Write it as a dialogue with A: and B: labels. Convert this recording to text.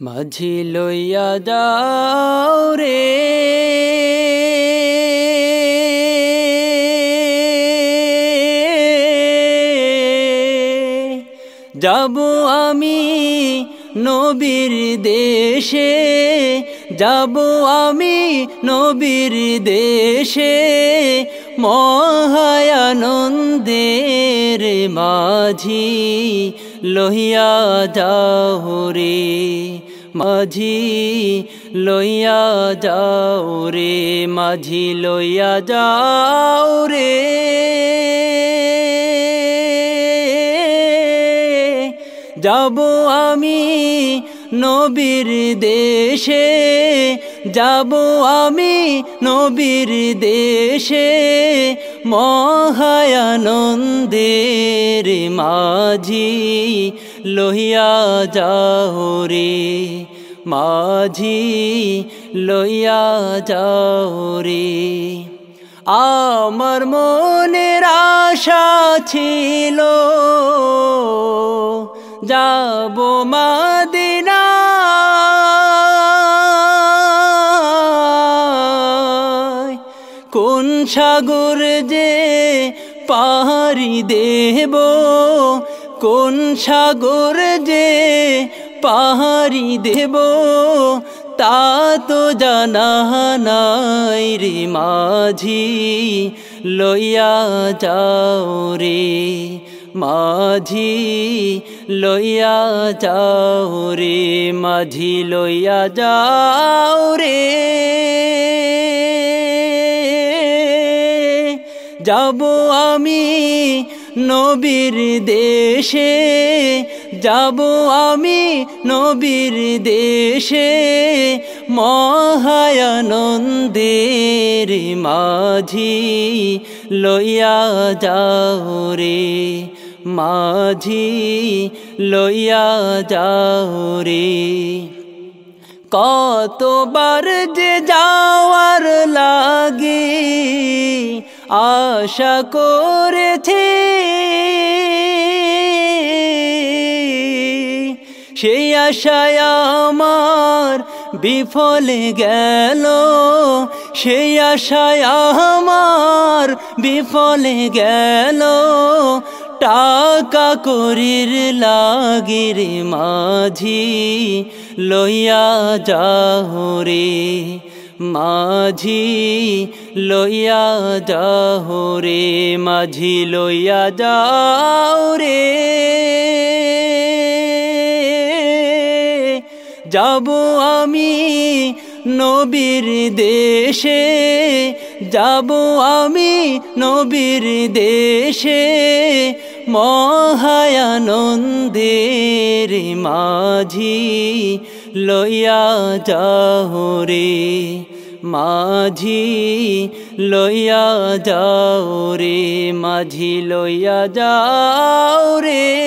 A: মাঝি লইয়া যাও রে। যাব আমি নবীর দেশে যাব আমি নবীর দেশে মহায়ানন্দের মাঝি লহিয়া যাও রে। মাঝি, লইয়া যাও রে। মাঝি, লইয়া যাও রে। যাব আমি নবীর দেশে যাব আমি নবীর দেশে মহায়ানন্দের মাঝি, লইয়া যাও রে মাঝি, লইয়া যাও রে। আমার মনের আশা ছিল সাগর যে পাহাড়ি দেব, কোন সাগর যে পাহাড়ি দেব, তা তো জানা নাই রে মাঝি, লইয়া যাও রে মাঝি, লইয়া যাও রে মাঝি, লইয়া যাও রে। যাব আমি নবীর দেশে, যাব আমি নবীর দেশে, মহায়ানন্দের মাঝি লইয়া যাও রে, মাঝি লইয়া যাও রে। কতবার যে যাওয়ার লাগে আশা করেছে সেই আশায় আমার বিফলে গেল, সেই আশায় আমার বিফলে গেল। টাকা করির লাগির মাঝি লইয়া যাও রে। মাঝি লইয়া যাও রে, মাঝি লইয়া যাও রে। যাব আমি নবীর দেশে, যাব আমি নবীর দেশে, মহায়ানন্দের মাঝি লইয়া যাও রে মাঝি লইয়া যাও রে মাঝি লইয়া যাও রে।